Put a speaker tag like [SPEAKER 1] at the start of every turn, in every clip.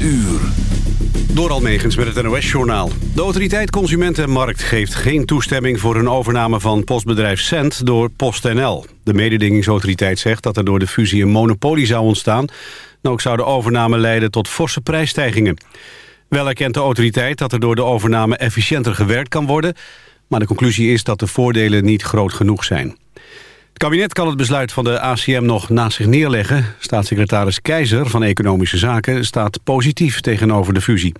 [SPEAKER 1] uur. Door Almegens met het NOS-journaal. De autoriteit Consument en Markt geeft geen toestemming... voor een overname van postbedrijf Cent door PostNL. De mededingingsautoriteit zegt dat er door de fusie een monopolie zou ontstaan... en ook zou de overname leiden tot forse prijsstijgingen. Wel erkent de autoriteit dat er door de overname efficiënter gewerkt kan worden... maar de conclusie is dat de voordelen niet groot genoeg zijn. Kabinet kan het besluit van de ACM nog naast zich neerleggen. Staatssecretaris Keizer van Economische Zaken staat positief tegenover de fusie.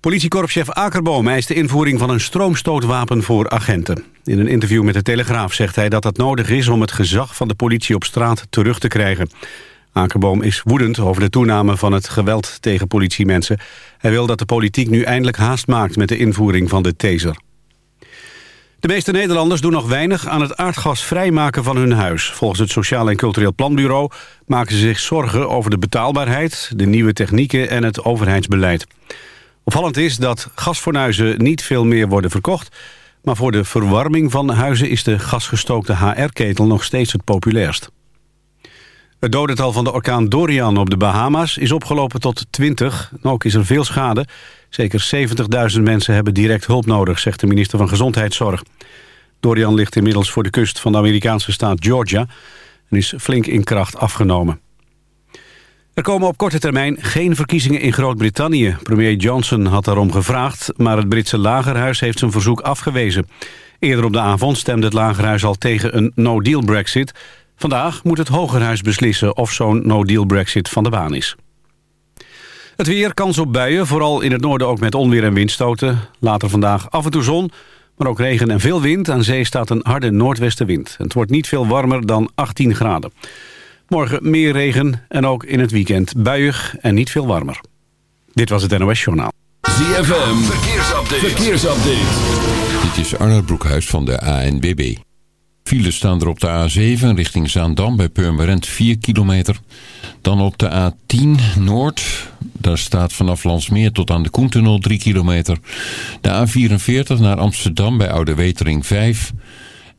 [SPEAKER 1] Politiekorpschef Akerboom eist de invoering van een stroomstootwapen voor agenten. In een interview met de Telegraaf zegt hij dat dat nodig is... om het gezag van de politie op straat terug te krijgen. Akerboom is woedend over de toename van het geweld tegen politiemensen. Hij wil dat de politiek nu eindelijk haast maakt met de invoering van de taser. De meeste Nederlanders doen nog weinig aan het aardgas vrijmaken van hun huis. Volgens het Sociaal en Cultureel Planbureau maken ze zich zorgen over de betaalbaarheid, de nieuwe technieken en het overheidsbeleid. Opvallend is dat gasfornuizen niet veel meer worden verkocht, maar voor de verwarming van huizen is de gasgestookte HR-ketel nog steeds het populairst. Het dodental van de orkaan Dorian op de Bahama's is opgelopen tot 20. Ook is er veel schade. Zeker 70.000 mensen hebben direct hulp nodig, zegt de minister van Gezondheidszorg. Dorian ligt inmiddels voor de kust van de Amerikaanse staat Georgia... en is flink in kracht afgenomen. Er komen op korte termijn geen verkiezingen in Groot-Brittannië. Premier Johnson had daarom gevraagd, maar het Britse lagerhuis heeft zijn verzoek afgewezen. Eerder op de avond stemde het lagerhuis al tegen een no-deal brexit. Vandaag moet het hogerhuis beslissen of zo'n no-deal brexit van de baan is. Het weer, kans op buien, vooral in het noorden ook met onweer en windstoten. Later vandaag af en toe zon, maar ook regen en veel wind. Aan zee staat een harde noordwestenwind. Het wordt niet veel warmer dan 18 graden. Morgen meer regen en ook in het weekend buiig en niet veel warmer. Dit was het NOS Journaal.
[SPEAKER 2] ZFM, verkeersupdate. verkeersupdate.
[SPEAKER 3] Dit is Arnold Broekhuis van de ANBB. Files staan er op de A7 richting Zaandam bij Purmerend 4 kilometer. Dan op de A10 Noord. Daar staat vanaf Landsmeer tot aan de Koentunnel 3 kilometer. De A44 naar Amsterdam bij Oude Wetering 5.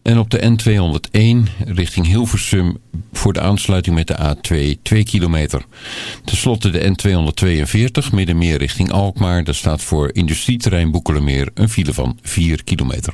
[SPEAKER 3] En op de N201 richting Hilversum voor de aansluiting met de A2 2 kilometer. Ten slotte de N242 middenmeer richting Alkmaar. Daar staat voor industrieterrein Boekelemeer een file van 4 kilometer.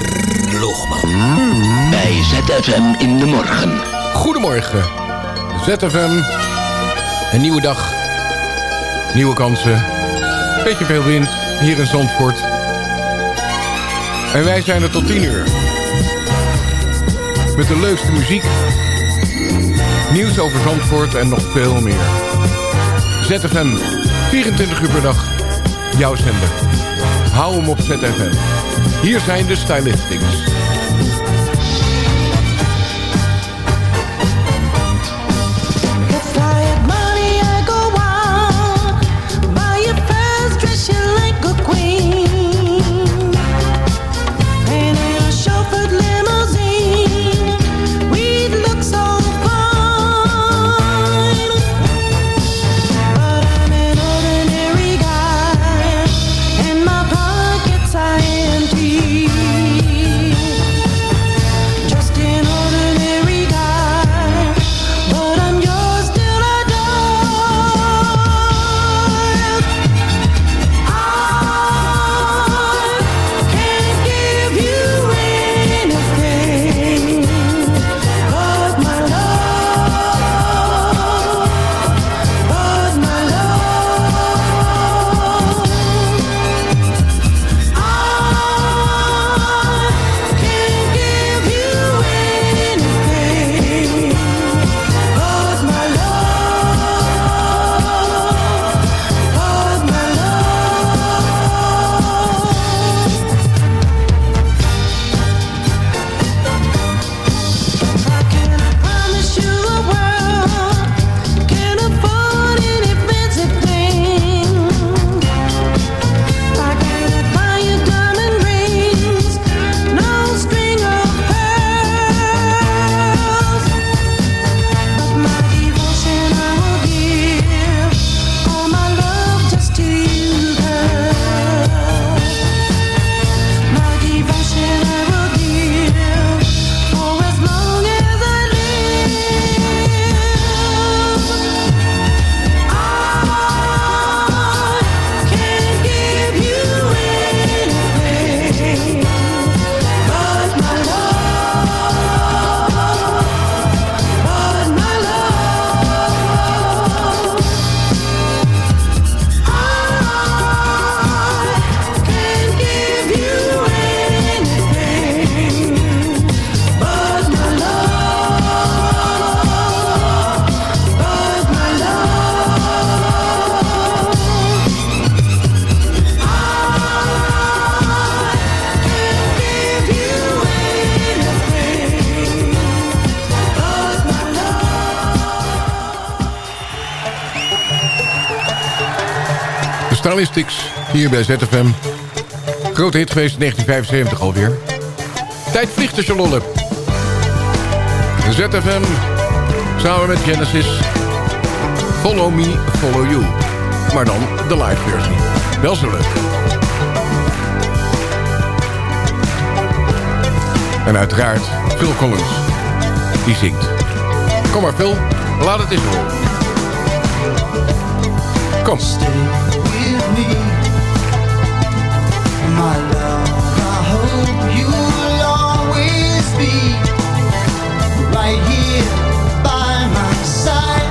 [SPEAKER 2] Bij ZFM in de morgen.
[SPEAKER 4] Goedemorgen. ZFM. Een nieuwe dag. Nieuwe kansen. Beetje veel wind hier in Zandvoort. En wij zijn er tot 10 uur. Met de leukste muziek.
[SPEAKER 5] Nieuws over Zandvoort en nog veel meer. ZFM, 24 uur per dag, jouw zender. Hou hem op ZFM. Hier zijn de Stylistics. Stylistics, hier bij ZFM. Grote hit geweest in 1975 alweer. Tijd vliegt de Charlotte. ZFM, samen met Genesis. Follow me, follow you. Maar dan de live versie. Wel zo leuk. En uiteraard Phil Collins. Die zingt. Kom maar Phil, laat het eens horen. Kom.
[SPEAKER 6] Right here by my side.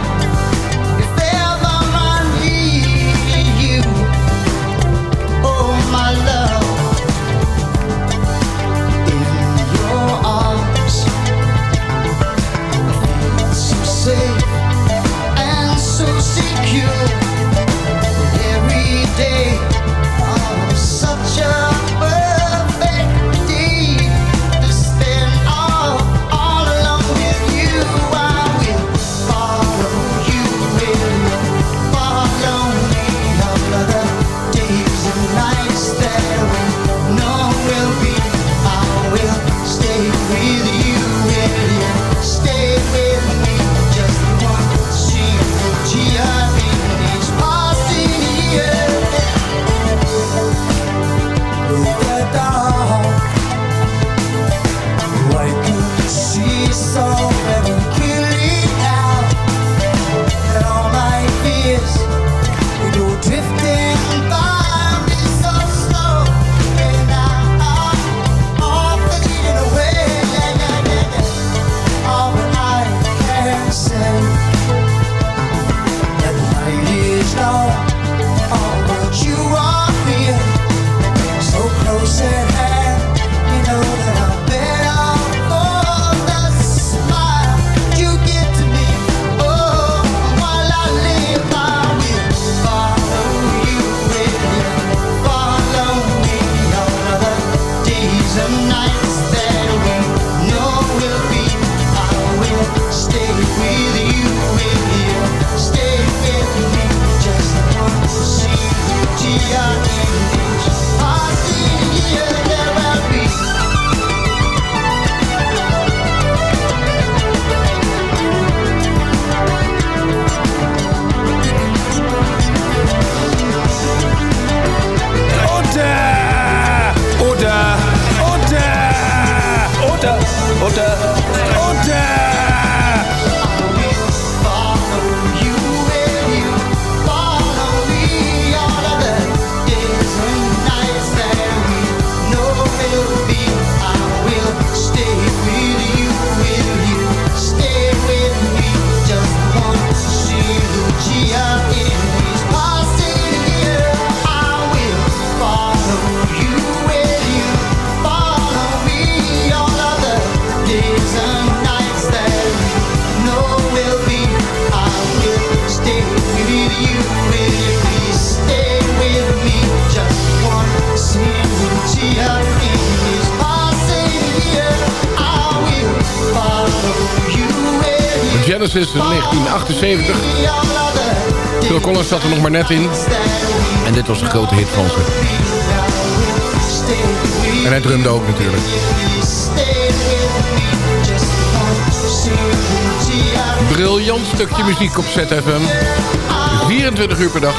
[SPEAKER 7] Genesis 1978. Phil Collins zat er nog maar net in. En dit was een grote hit van ze. En hij drumde ook natuurlijk. Briljant stukje muziek op ZFM. 24 uur per dag.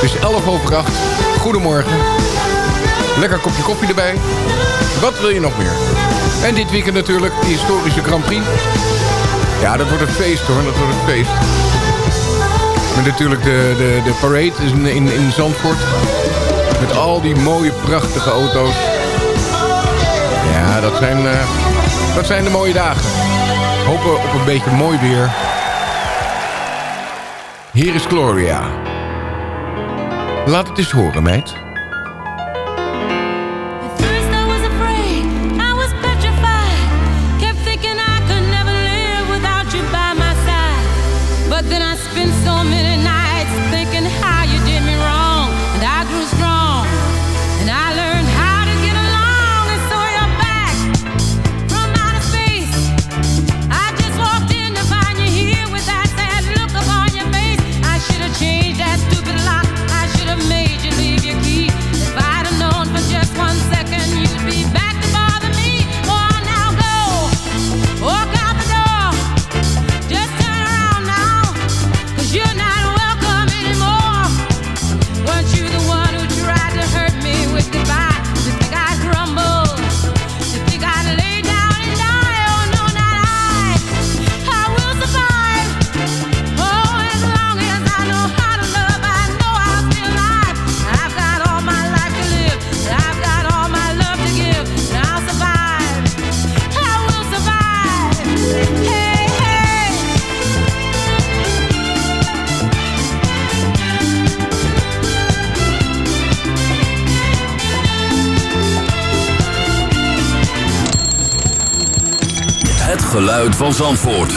[SPEAKER 7] Het is 11 over 8. Goedemorgen. Lekker kopje koffie erbij. Wat wil je nog meer? En dit weekend natuurlijk de historische Grand Prix. Ja, dat wordt een feest hoor, dat wordt een feest. En natuurlijk de, de, de parade in, in, Zandvoort. Met al die mooie, prachtige auto's. Ja, dat zijn, eh, dat zijn de mooie dagen. Hopen op een beetje mooi weer. Hier is Gloria. Laat het eens horen, meid.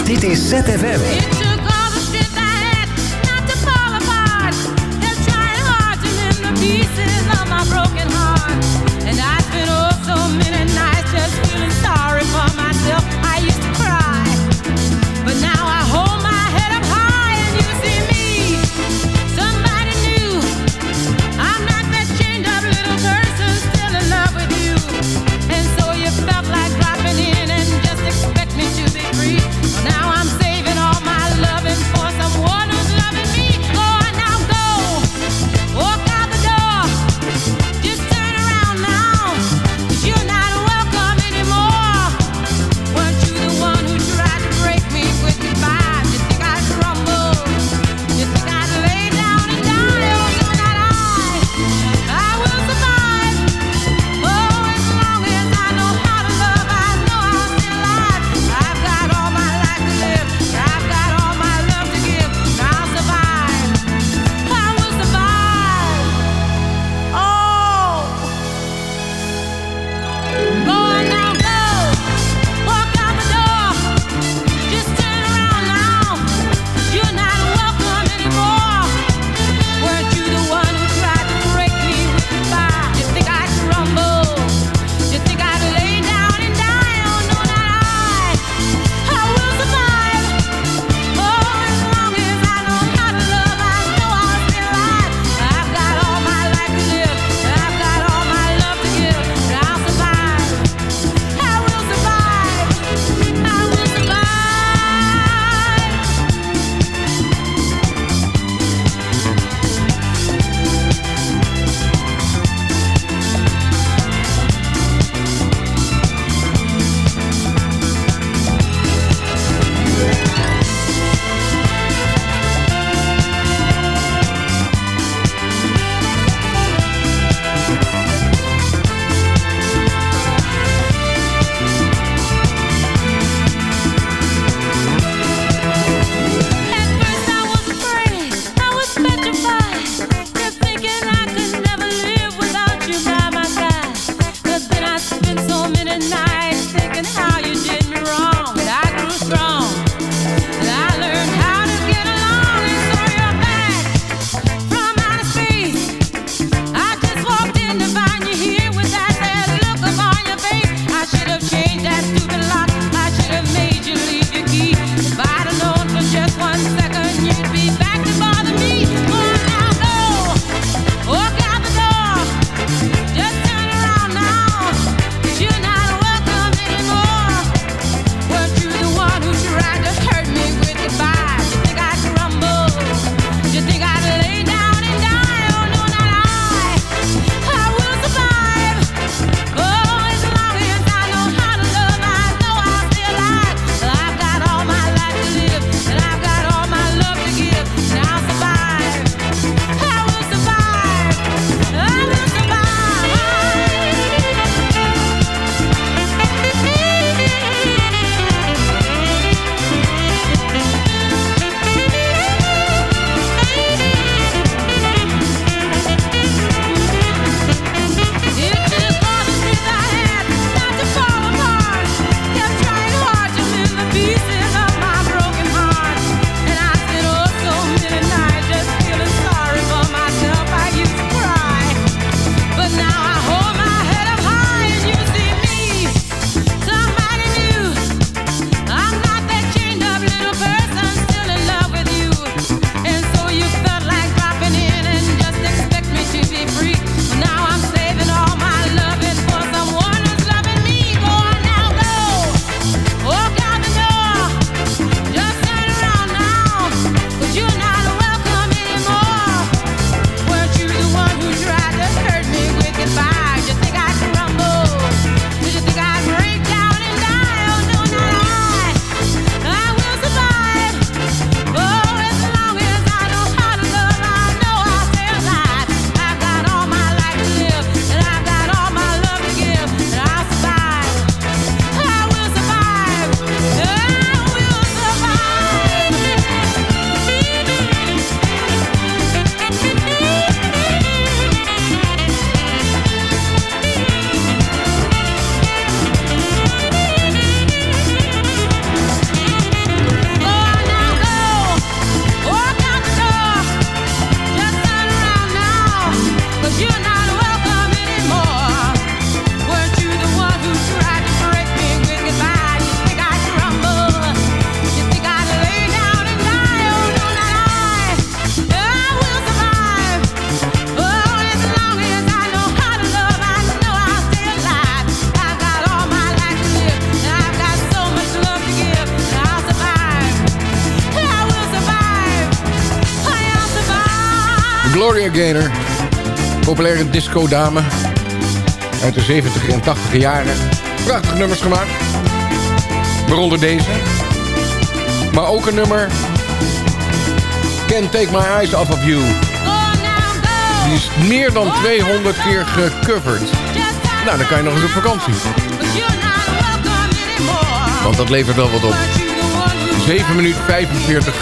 [SPEAKER 8] Dit is ZFM.
[SPEAKER 4] Claire Populaire disco-dame. Uit de 70 en 80 jaren. Prachtige nummers gemaakt. Waaronder deze. Maar ook een nummer... Can't Take My Eyes Off Of You. Die is meer dan 200 keer gecoverd. Nou, dan kan je nog eens op vakantie. Want dat levert wel wat op. 7 minuten 45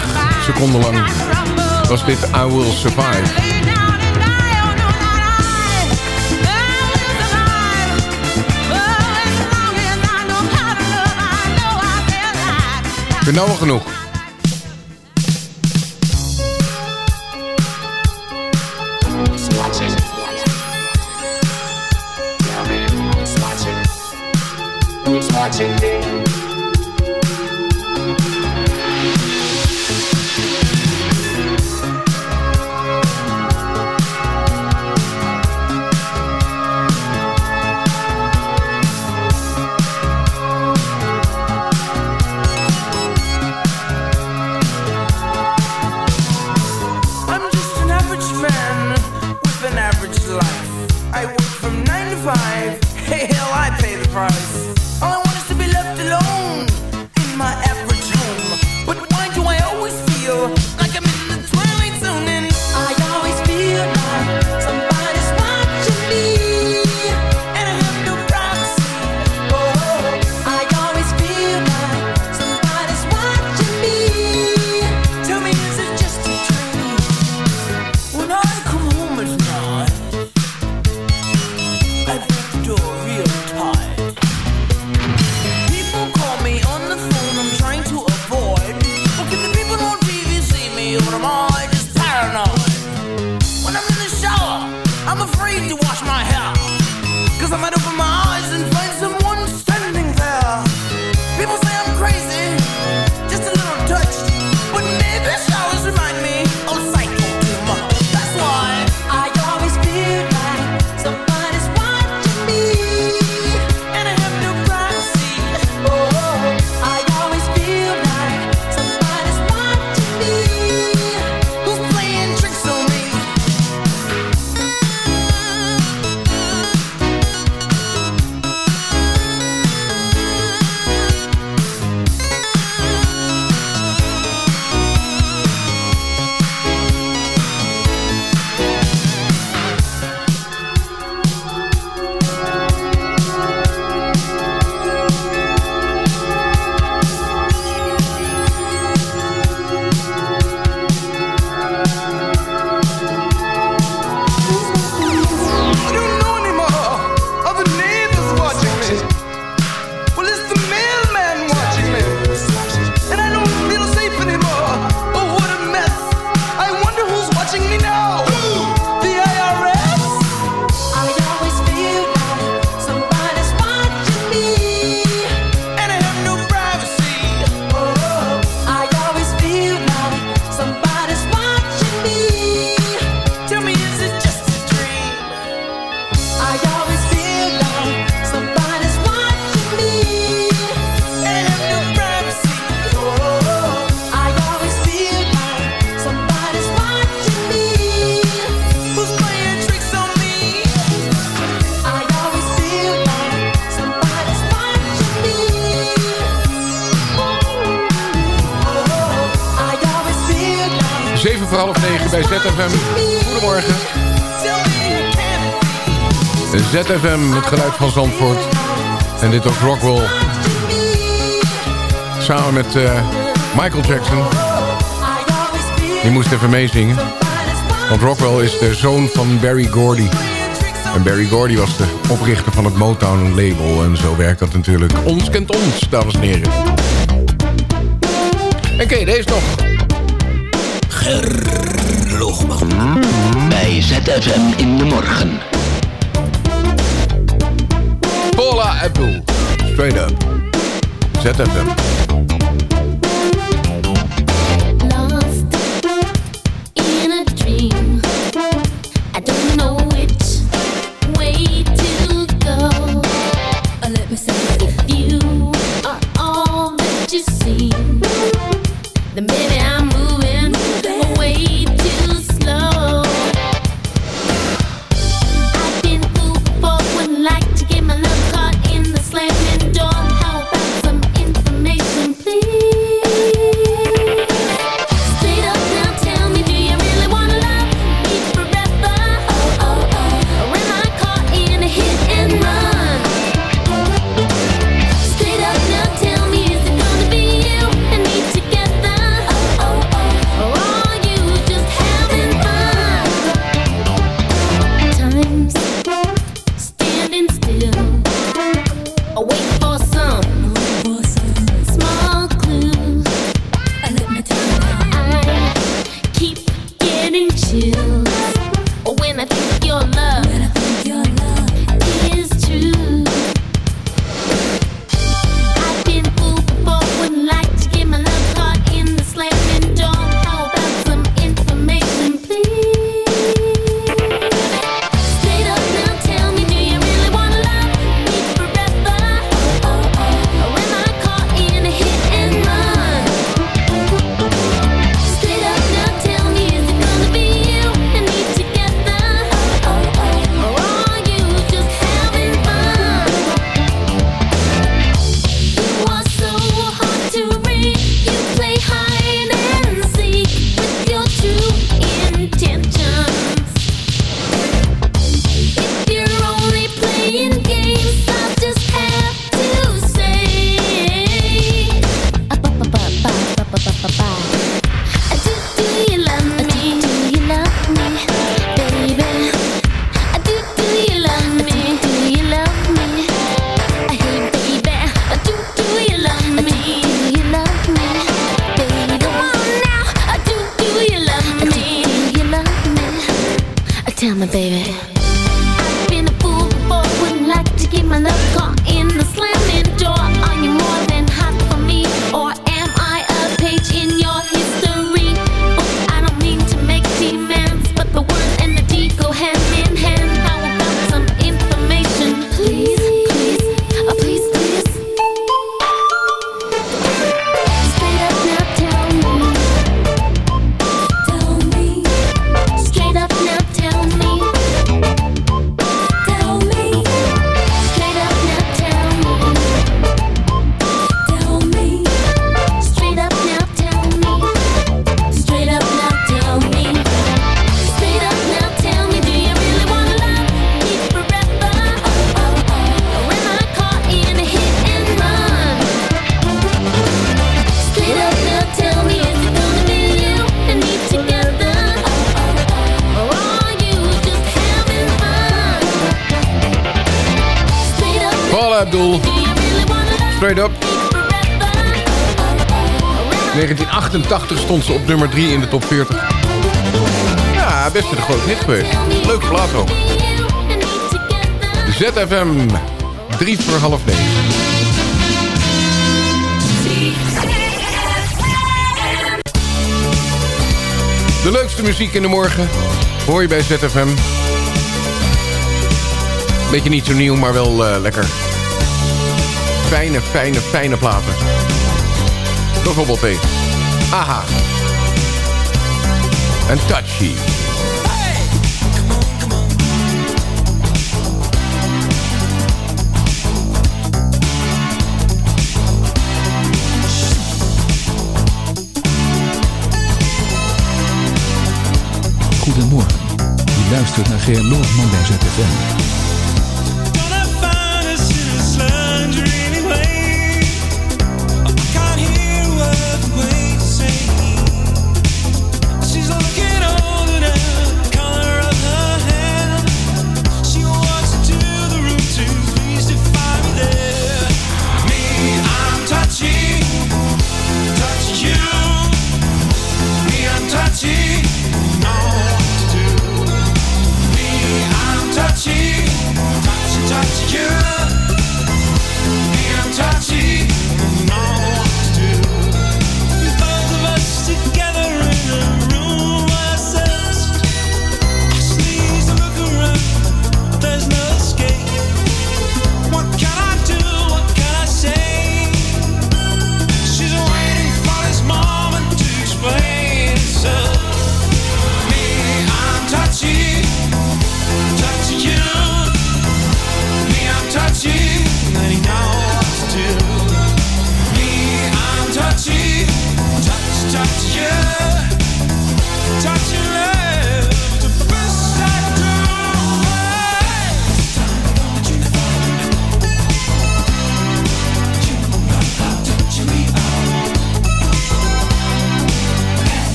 [SPEAKER 4] seconden lang was dit I Will Survive. vind genoeg.
[SPEAKER 6] watching me.
[SPEAKER 9] life.
[SPEAKER 4] ZFM, het geluid van Zandvoort. En dit was Rockwell. Samen met eh, Michael Jackson. Die moest even meezingen. Want Rockwell is de zoon van Barry Gordy. En Barry Gordy was de oprichter van het Motown label. En zo werkt dat natuurlijk. Ons kent ons, dames en heren. Oké, kijk, deze nog.
[SPEAKER 10] Gerlogman. Bij ZFM in de morgen.
[SPEAKER 4] Straight up,
[SPEAKER 11] Straight up.
[SPEAKER 12] ZFM. baby. 1988 stond ze op nummer 3 in de top 40. Ja, best een groot hit geweest. Leuk plaat ook. ZFM, 3 voor half 9. De leukste muziek in de morgen hoor je bij ZFM. Beetje niet zo nieuw, maar wel eh, lekker. Fijne, fijne, fijne platen. Bijvoorbeeld deze. Aha. En Touchy.
[SPEAKER 5] Goedemorgen. Je luistert naar Geerlof Molen ZFM.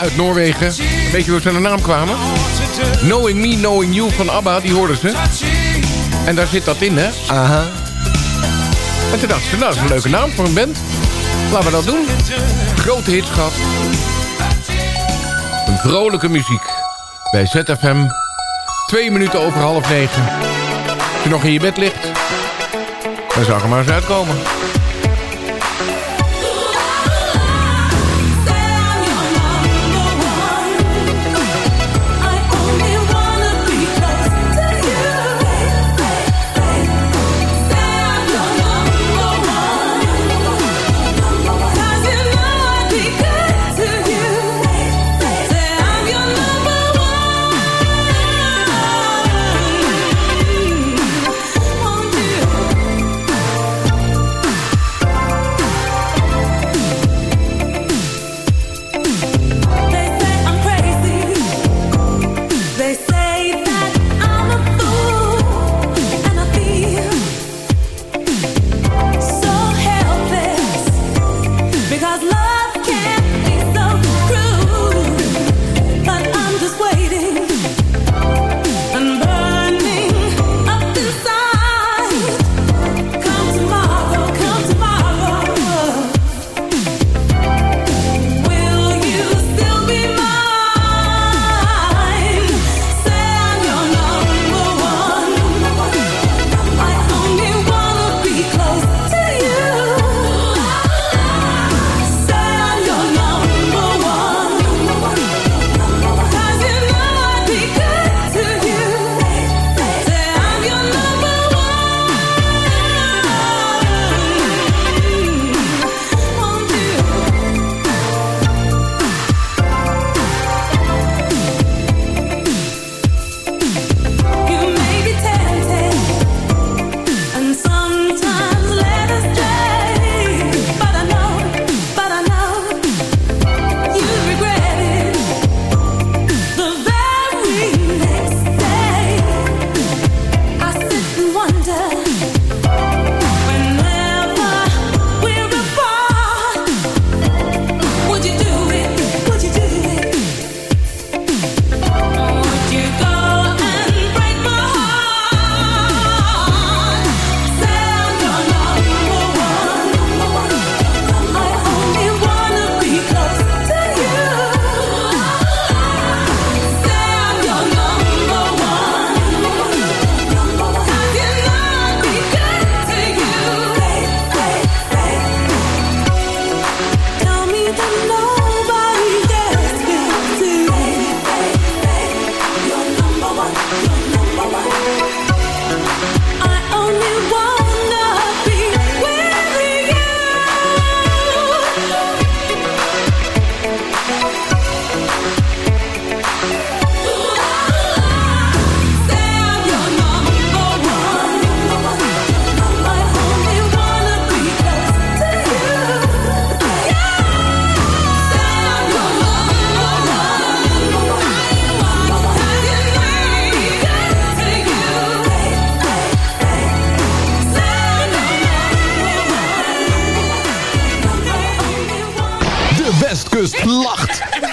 [SPEAKER 7] Uit Noorwegen. Weet je hoe ze aan de naam kwamen? Knowing Me, Knowing You van ABBA, die hoorden ze. En daar zit dat in, hè? Aha. En toen dachten ze, nou, dat is een leuke naam voor een band. Laten we dat doen. Grote hits gehad. Een vrolijke muziek. Bij ZFM. Twee minuten over half negen. Als je nog in je bed ligt, dan zou er maar eens uitkomen.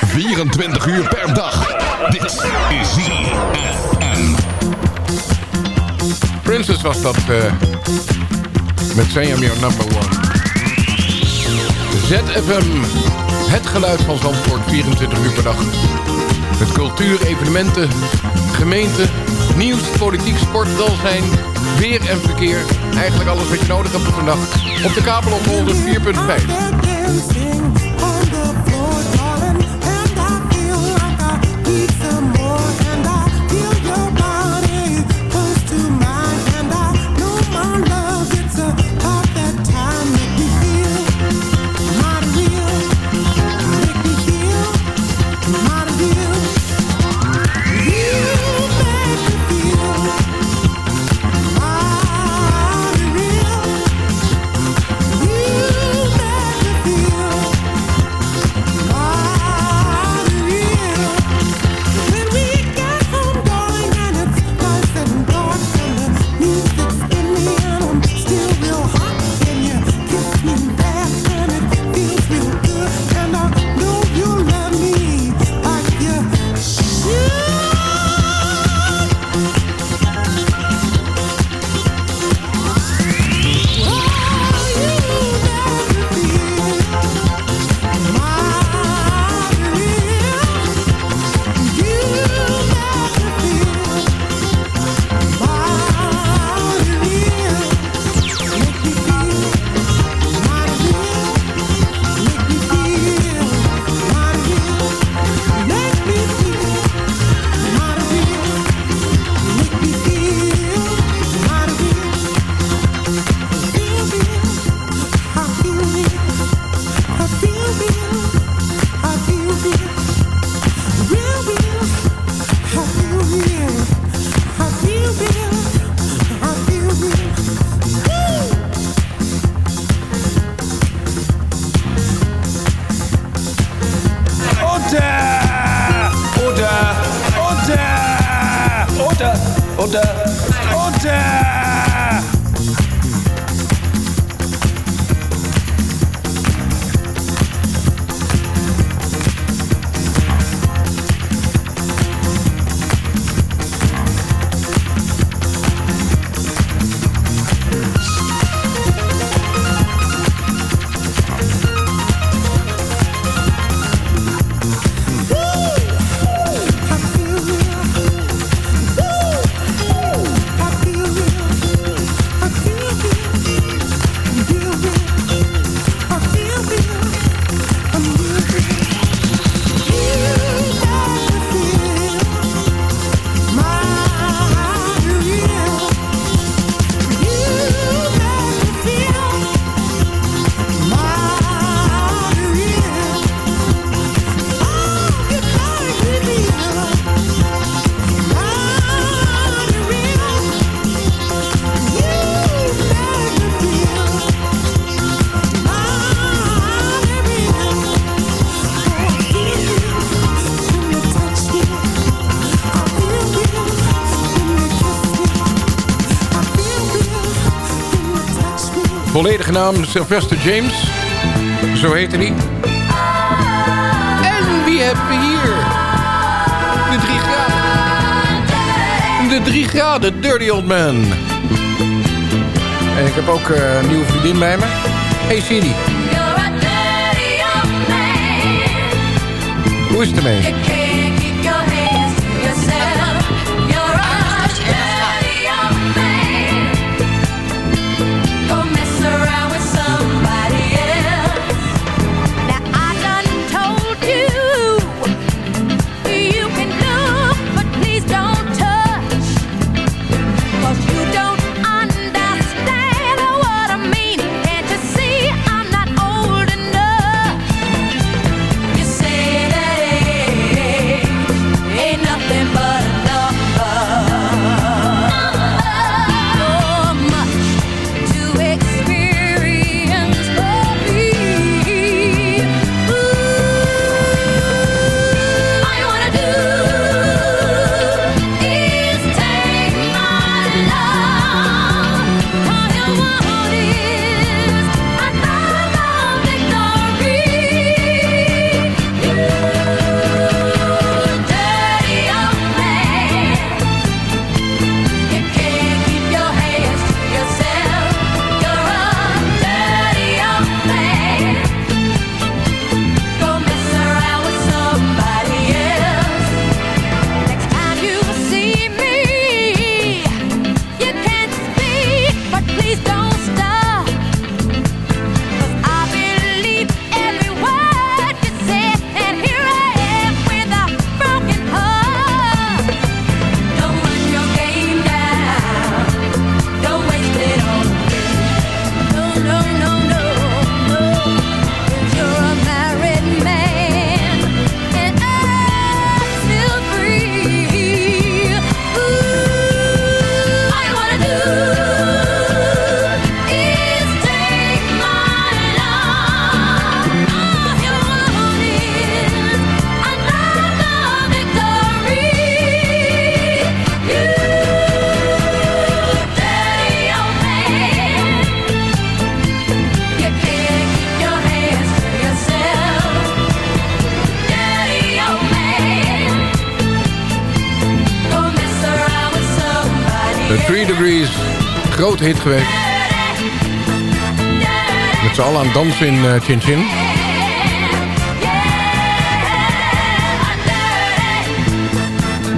[SPEAKER 13] 24 uur per dag. Dit is ZFM.
[SPEAKER 7] Princess was dat eh, met I'm Your Number One. ZFM, het geluid van Zandvoort, 24 uur per dag. Met cultuur, evenementen, gemeente, nieuws, politiek, sport, welzijn, weer en verkeer. Eigenlijk alles wat je nodig hebt op een dag. Op de kabel op 104.5. Volledige naam Sylvester James. Zo heette hij. En wie hebben we hier? De drie graden. De drie graden, Dirty Old Man. En ik heb ook eh, een nieuwe vriendin bij me. Hey Siri. Hoe is het ermee? Grote hit geweest. Met z'n allen aan het dansen in Chin.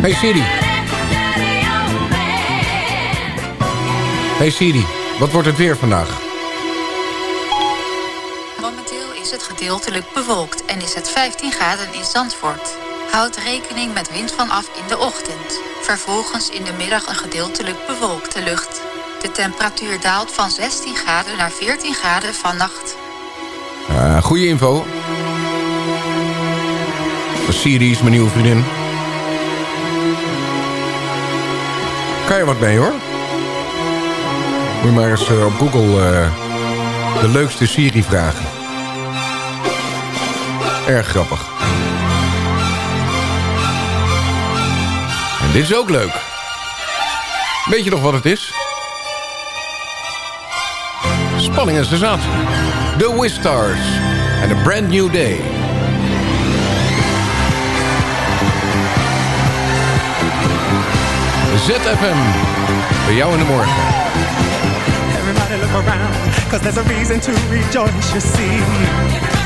[SPEAKER 7] Hey Siri. Hey Siri, wat wordt het weer vandaag?
[SPEAKER 14] Momenteel is het gedeeltelijk bewolkt en is het 15 graden in Zandvoort. Houd rekening met wind vanaf in de ochtend. Vervolgens in de middag een gedeeltelijk bewolkte lucht. De temperatuur daalt van 16 graden naar 14 graden vannacht.
[SPEAKER 7] Uh, eh, goede info. Siri is mijn nieuwe vriendin. Kan je wat mee hoor. Moet je maar eens eh, op Google eh, de leukste Siri vragen. Erg grappig. En dit is ook leuk.
[SPEAKER 6] Weet je nog wat het is? spanning en the zat. The Wistars en A Brand New Day. ZFM, bij jou in de morgen.
[SPEAKER 12] Everybody look around, cause there's a reason to rejoice, you see.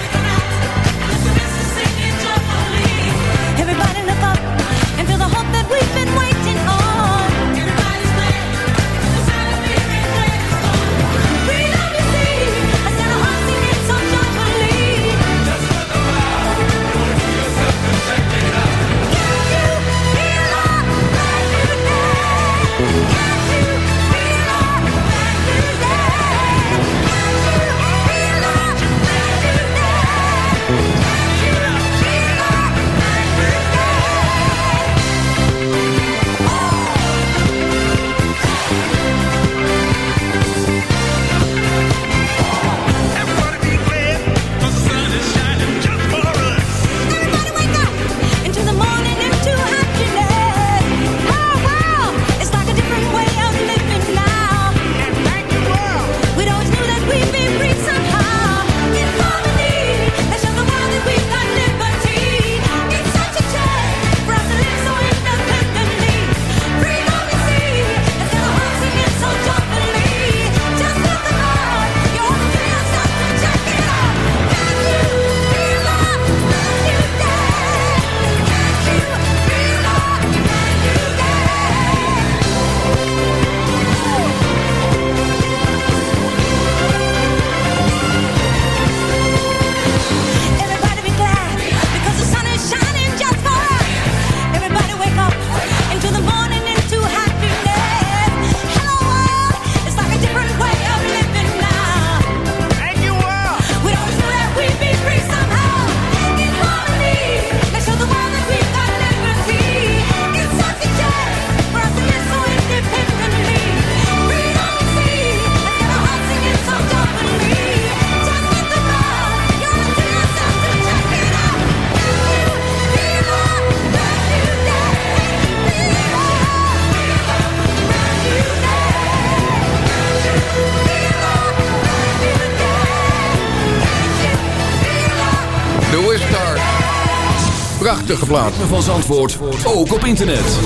[SPEAKER 6] prachtige plaat.
[SPEAKER 2] van Zandvoort, ook op internet.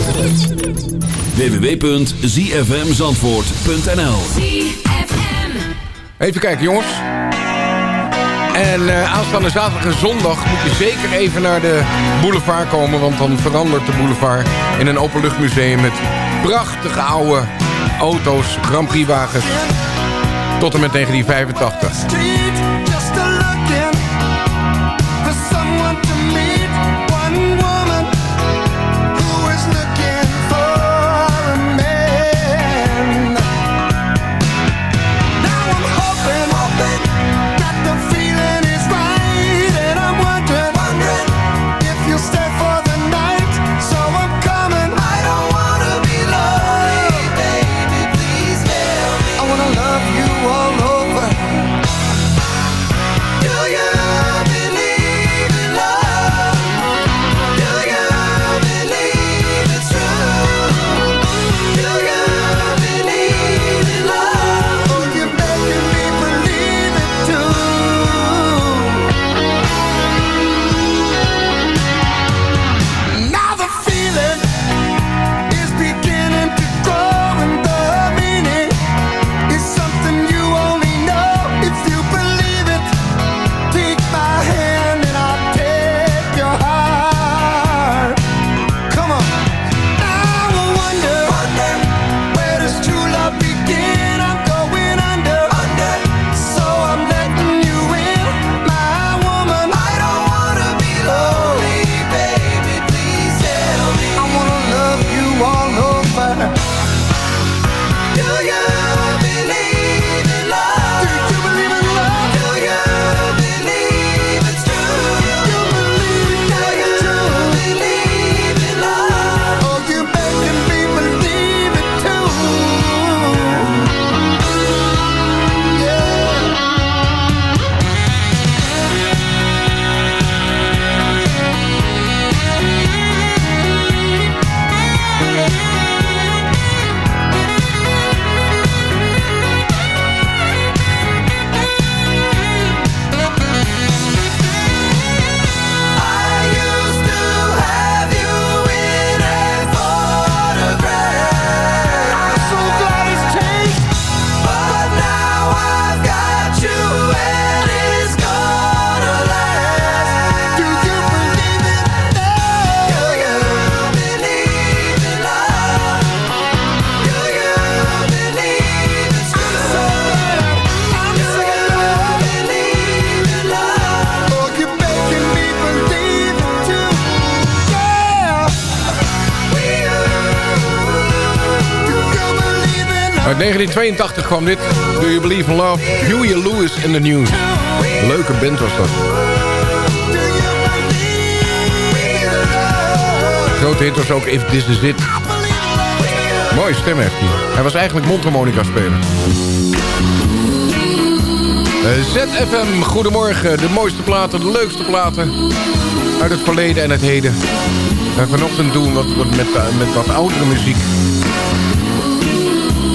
[SPEAKER 2] www.zfmzandvoort.nl
[SPEAKER 6] Even kijken jongens. En eh, aanstaande zaterdag en zondag moet je zeker even naar de boulevard komen... want dan verandert de boulevard in een openluchtmuseum... met prachtige oude auto's, Grand Prix wagens... tot en met 1985. 1982 kwam dit. Do You Believe in Love? Huey Lewis in the News. Leuke band was dat. Grote hit was ook If This Is It. Mooie stem heeft hij. Hij was eigenlijk mondharmonica speler. Eh, ZFM, goedemorgen. De mooiste platen, de leukste platen. Uit het verleden en het heden. En vanochtend doen we wat, met, eh, met wat oudere muziek.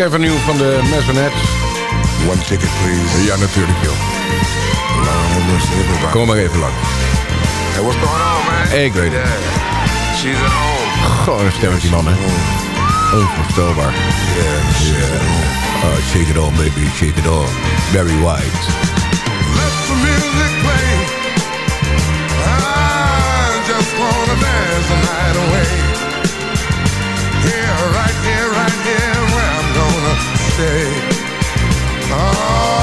[SPEAKER 6] Avenue van de Masonettes.
[SPEAKER 15] One ticket, please.
[SPEAKER 6] Ja, natuurlijk, joh. Kom maar even lang.
[SPEAKER 15] Hey, on.
[SPEAKER 6] Ik weet het.
[SPEAKER 15] She's at
[SPEAKER 6] een stemmetje, man, hè. Onvoorstelbaar.
[SPEAKER 15] Yeah,
[SPEAKER 6] yeah. Uh, shake it all, baby, shake it all. Very White.
[SPEAKER 15] Let the music play. I just wanna dance the night away. Here, right here. say. Ah.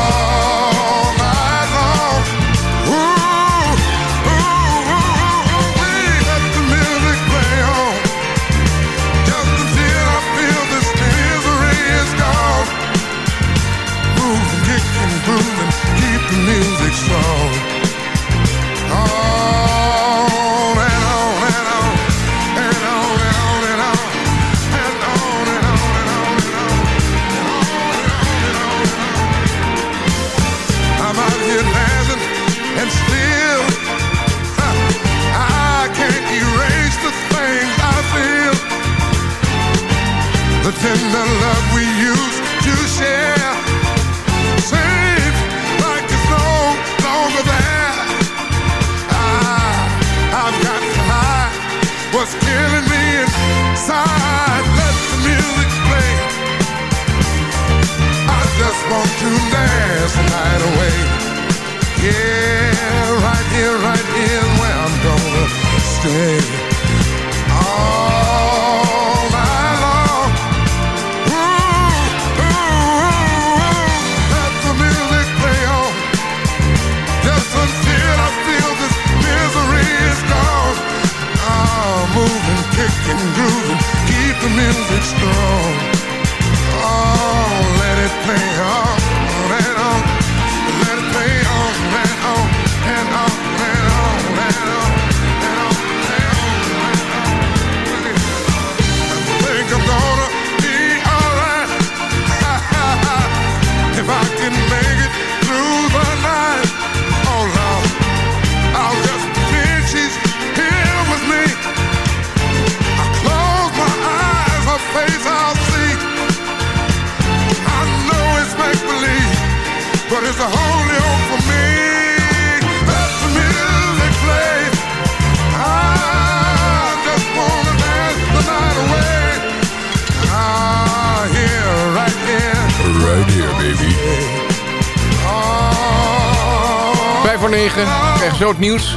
[SPEAKER 4] voor 9. Echt zo het nieuws.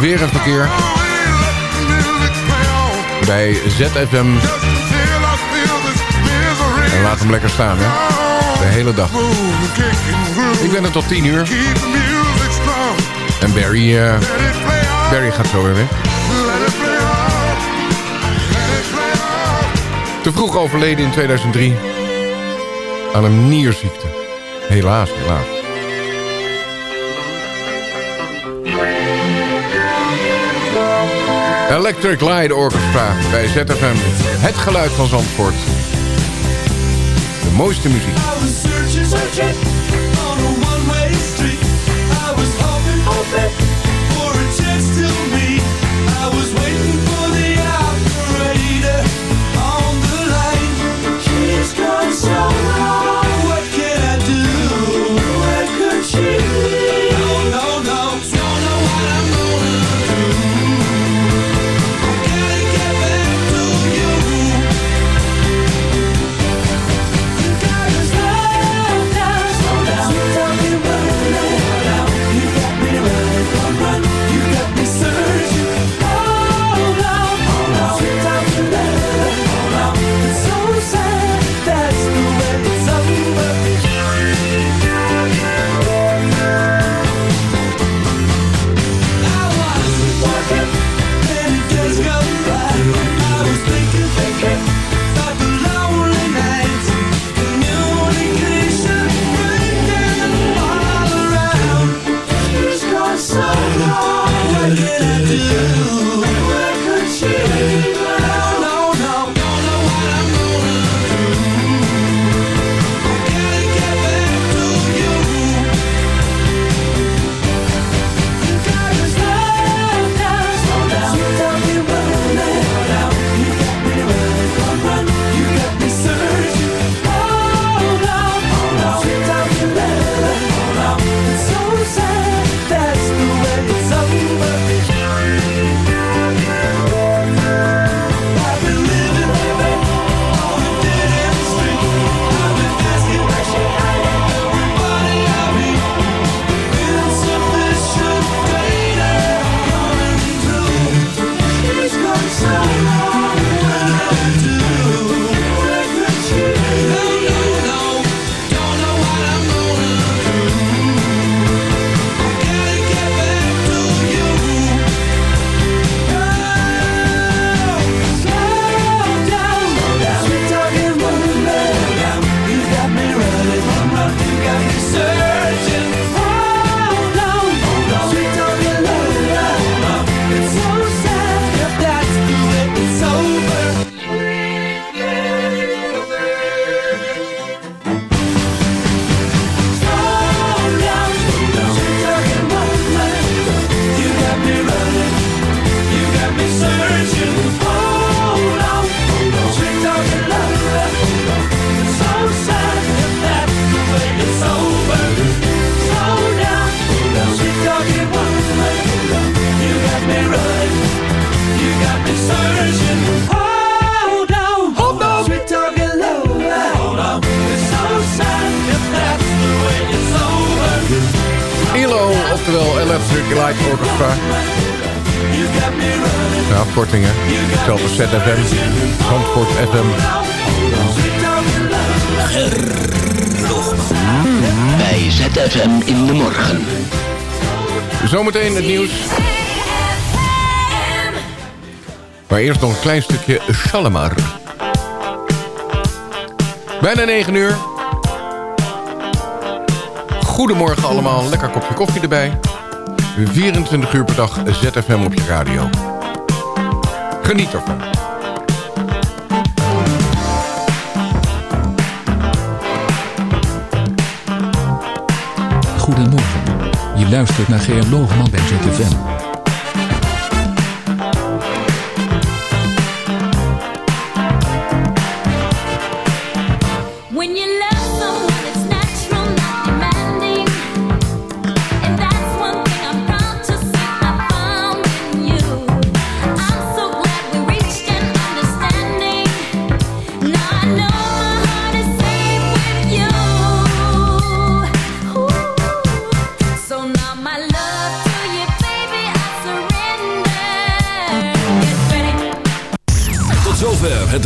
[SPEAKER 4] Weer een verkeer. Bij ZFM. En laat hem lekker staan, hè. De hele dag. Ik ben er tot 10 uur. En Barry, eh, Barry gaat zo weer weg. Te vroeg overleden in 2003 aan een nierziekte. Helaas, helaas. Electric Light Orchestra bij ZFM. Het geluid van Zandvoort. De mooiste muziek.
[SPEAKER 5] I was
[SPEAKER 4] Light Orchestra. De? Hetzelfde ZFM, Zandvoort FM.
[SPEAKER 10] Bij ZFM in de morgen.
[SPEAKER 4] Zometeen het nieuws. Maar eerst nog een klein stukje Shalimar. Bijna 9 uur. Goedemorgen allemaal. Lekker kopje koffie erbij. 24 uur per dag ZFM op je radio. Geniet ervan.
[SPEAKER 8] Goedemorgen. Je luistert naar Gerloogman bij ZFM.